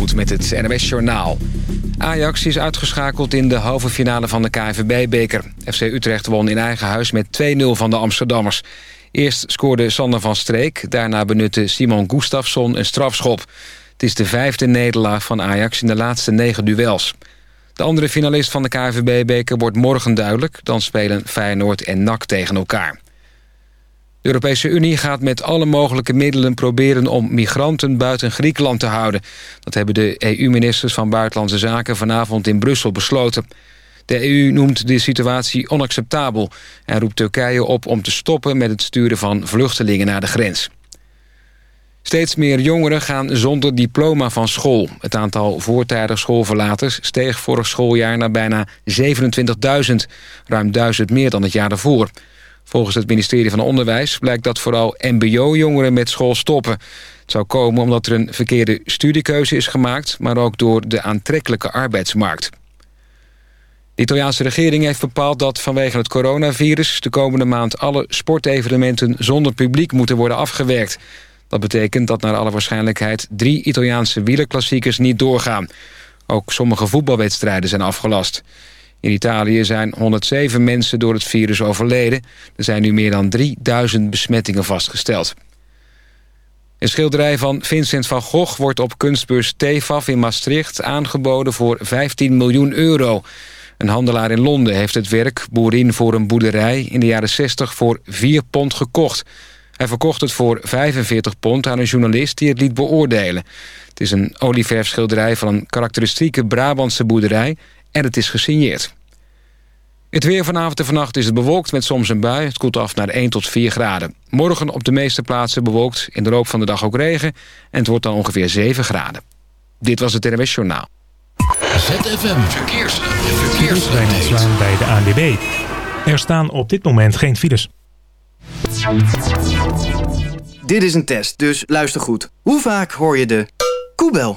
Met het NWS Journaal. Ajax is uitgeschakeld in de halve finale van de KNVB-beker. FC Utrecht won in eigen huis met 2-0 van de Amsterdammers. Eerst scoorde Sander van Streek, daarna benutte Simon Gustafsson een strafschop. Het is de vijfde nederlaag van Ajax in de laatste negen duels. De andere finalist van de KNVB-beker wordt morgen duidelijk. Dan spelen Feyenoord en NAC tegen elkaar. De Europese Unie gaat met alle mogelijke middelen proberen om migranten buiten Griekenland te houden. Dat hebben de EU-ministers van Buitenlandse Zaken vanavond in Brussel besloten. De EU noemt de situatie onacceptabel en roept Turkije op om te stoppen met het sturen van vluchtelingen naar de grens. Steeds meer jongeren gaan zonder diploma van school. Het aantal voortijdig schoolverlaters steeg vorig schooljaar naar bijna 27.000. Ruim 1000 meer dan het jaar daarvoor. Volgens het ministerie van Onderwijs blijkt dat vooral mbo-jongeren met school stoppen. Het zou komen omdat er een verkeerde studiekeuze is gemaakt... maar ook door de aantrekkelijke arbeidsmarkt. De Italiaanse regering heeft bepaald dat vanwege het coronavirus... de komende maand alle sportevenementen zonder publiek moeten worden afgewerkt. Dat betekent dat naar alle waarschijnlijkheid drie Italiaanse wielerklassiekers niet doorgaan. Ook sommige voetbalwedstrijden zijn afgelast. In Italië zijn 107 mensen door het virus overleden. Er zijn nu meer dan 3000 besmettingen vastgesteld. Een schilderij van Vincent van Gogh wordt op kunstbeurs TEFAF in Maastricht aangeboden voor 15 miljoen euro. Een handelaar in Londen heeft het werk Boerin voor een boerderij in de jaren 60 voor 4 pond gekocht. Hij verkocht het voor 45 pond aan een journalist die het liet beoordelen. Het is een olieverfschilderij van een karakteristieke Brabantse boerderij en het is gesigneerd. Het weer vanavond en vannacht is het bewolkt met soms een bui. Het koelt af naar 1 tot 4 graden. Morgen op de meeste plaatsen bewolkt, in de loop van de dag ook regen... en het wordt dan ongeveer 7 graden. Dit was het NWS Journaal. ZFM Verkeers. Verkeers. bij de ANWB. Er staan op dit moment geen files. Dit is een test, dus luister goed. Hoe vaak hoor je de koebel?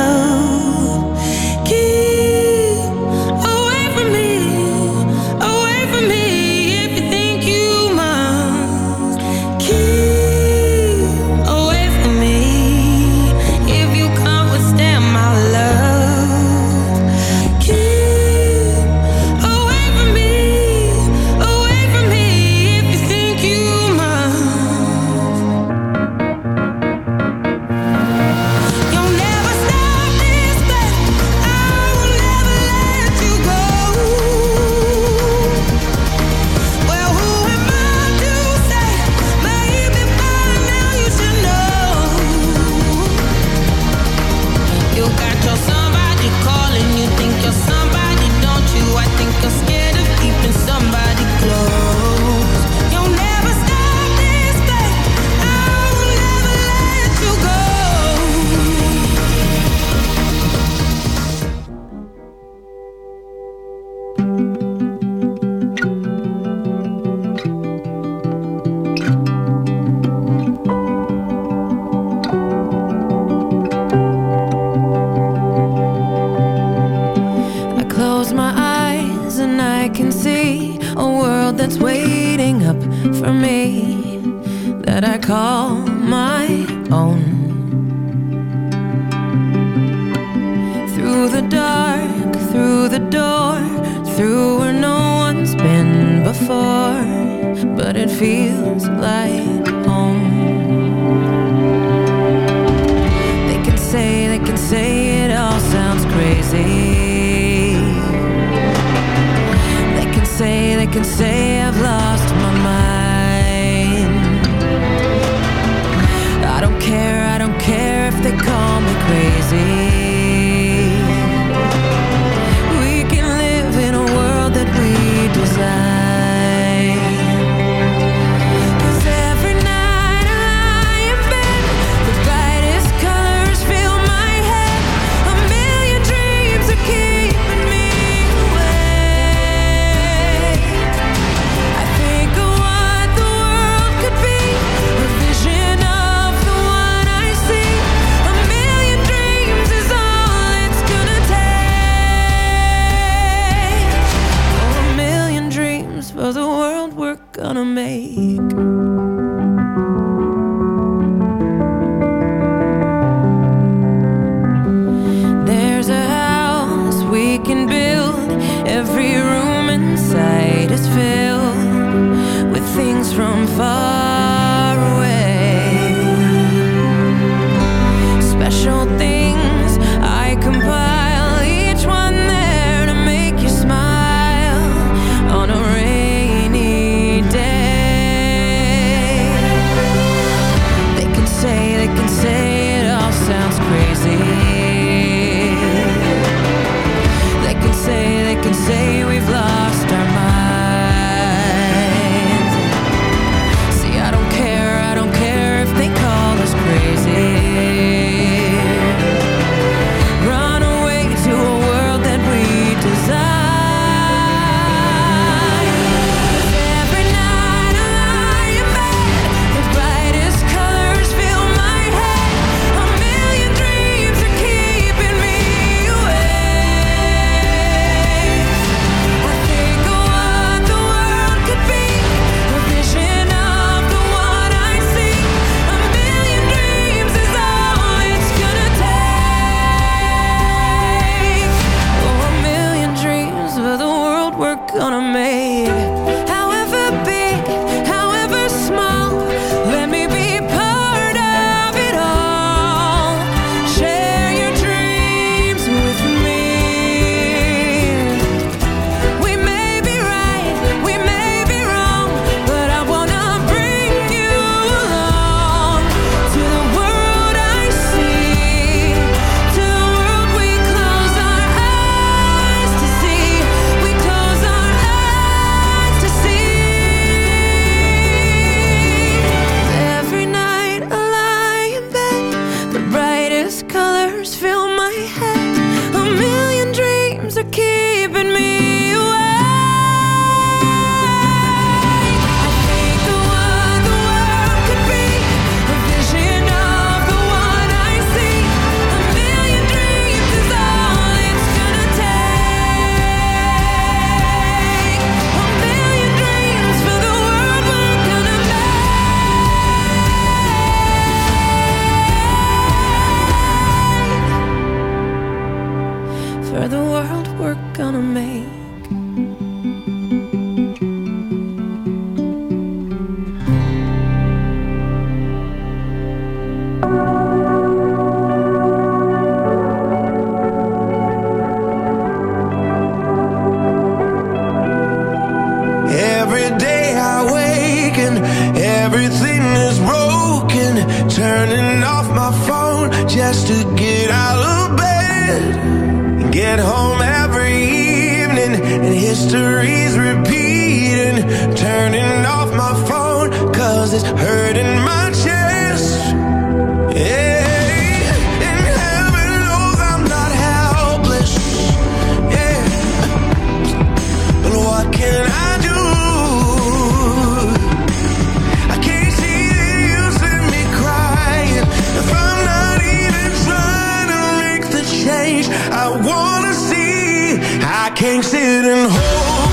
turning off my phone just to get out of bed. Get home every evening and history's repeating. Turning off my phone cause it's hurting my chest. Yeah. can't sit and hold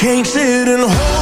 Can't sit and hold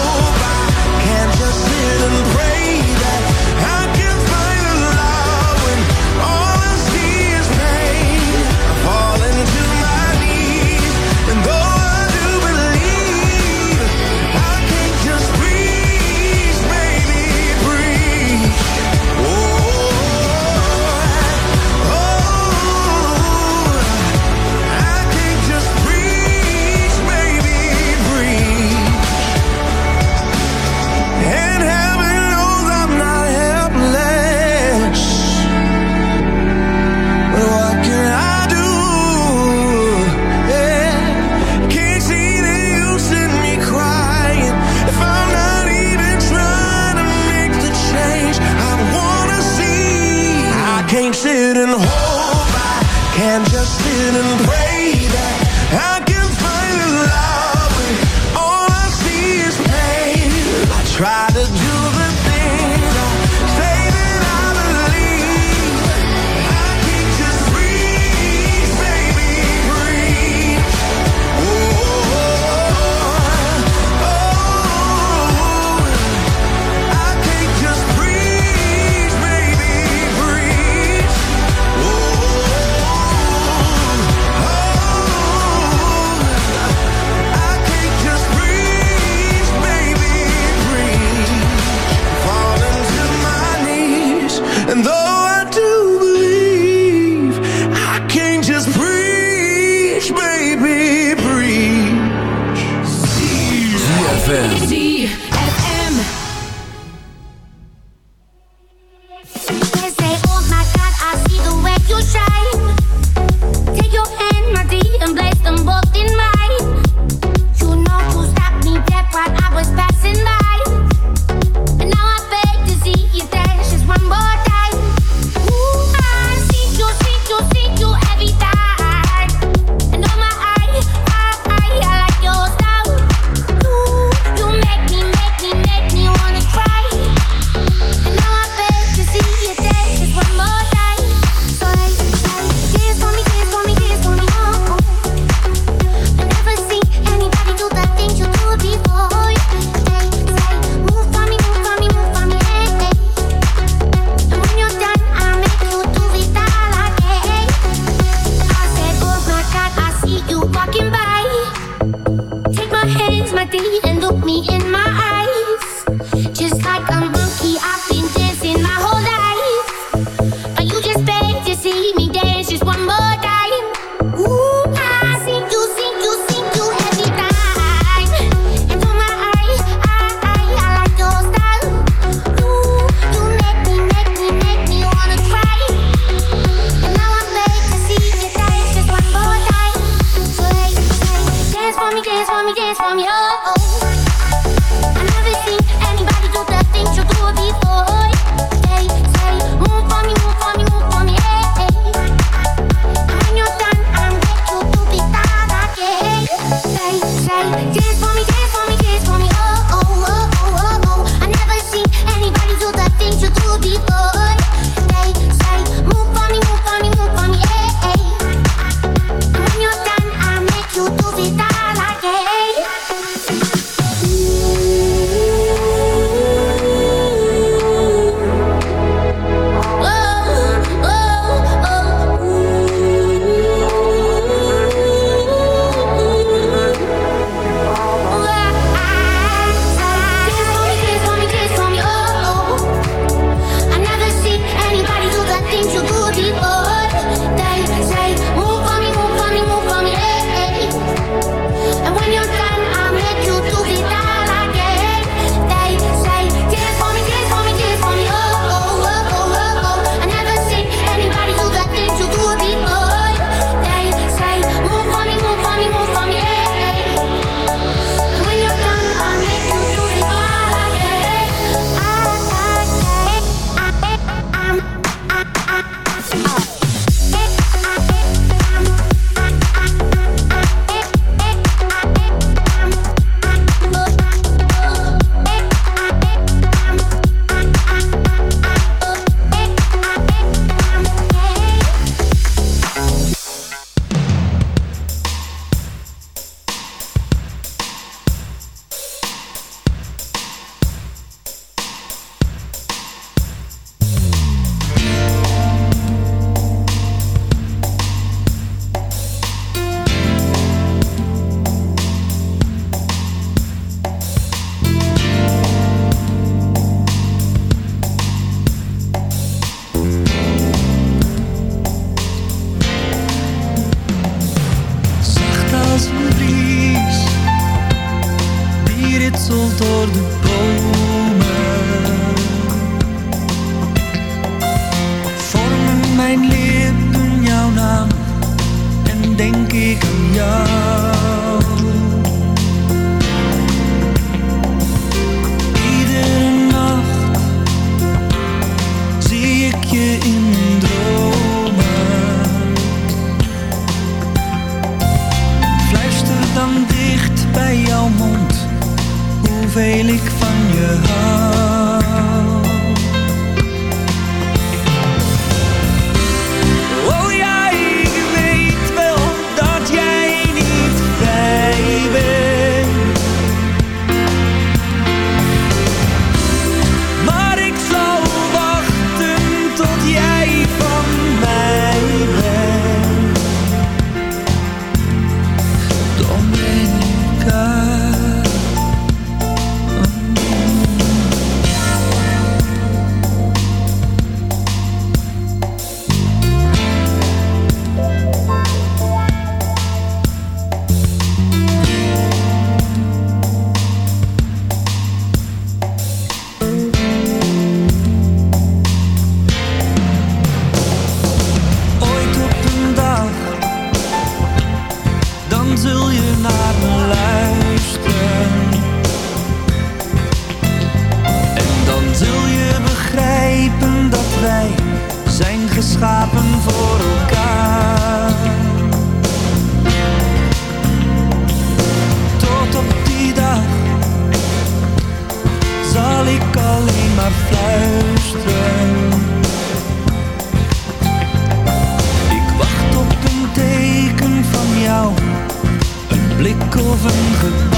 goodbye.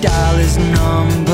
dial his number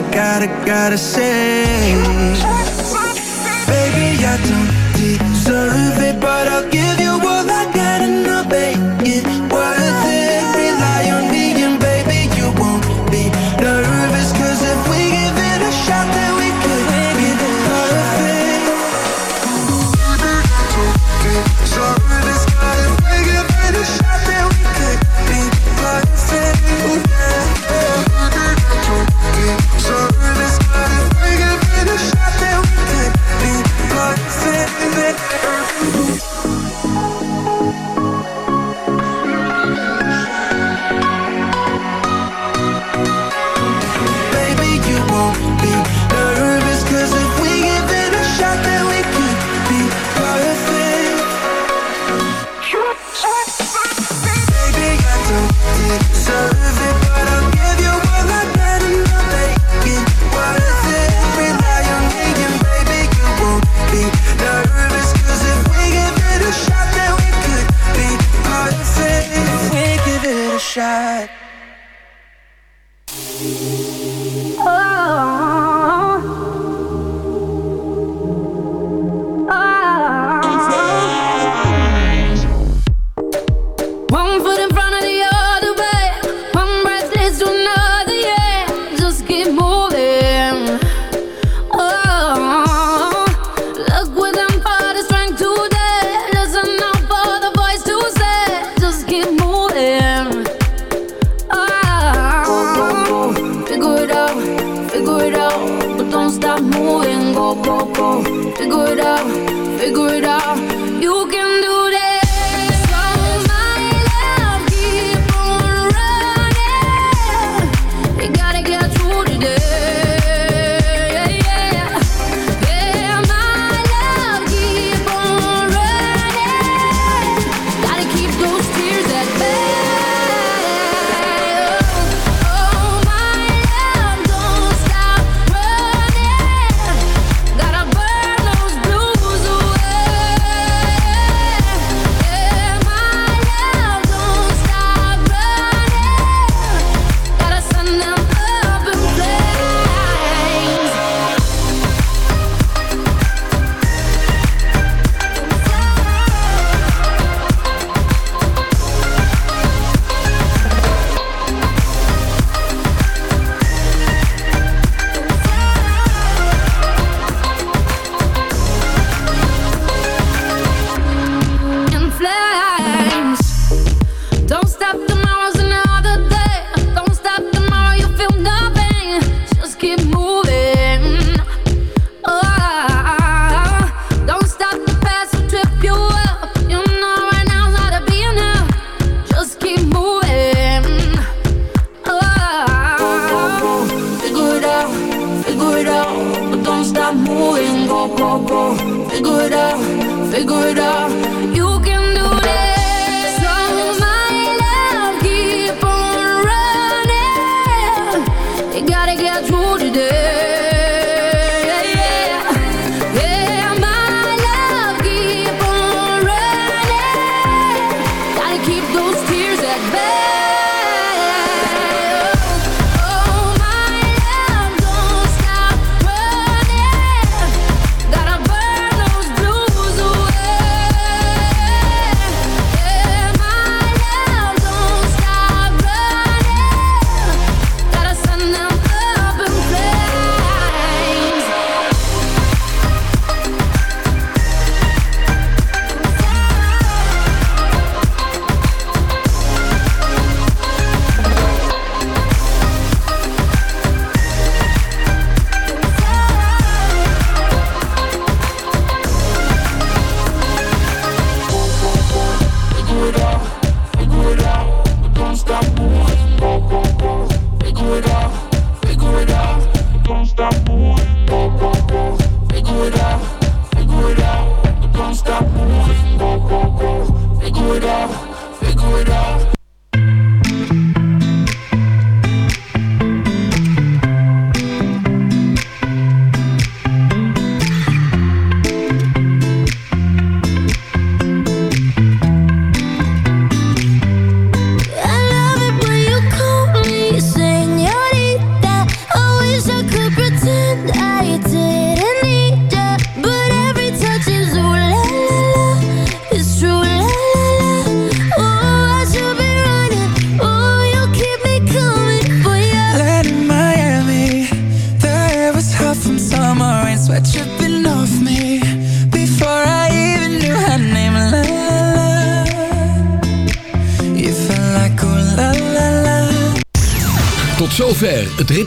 gotta, gotta, gotta say.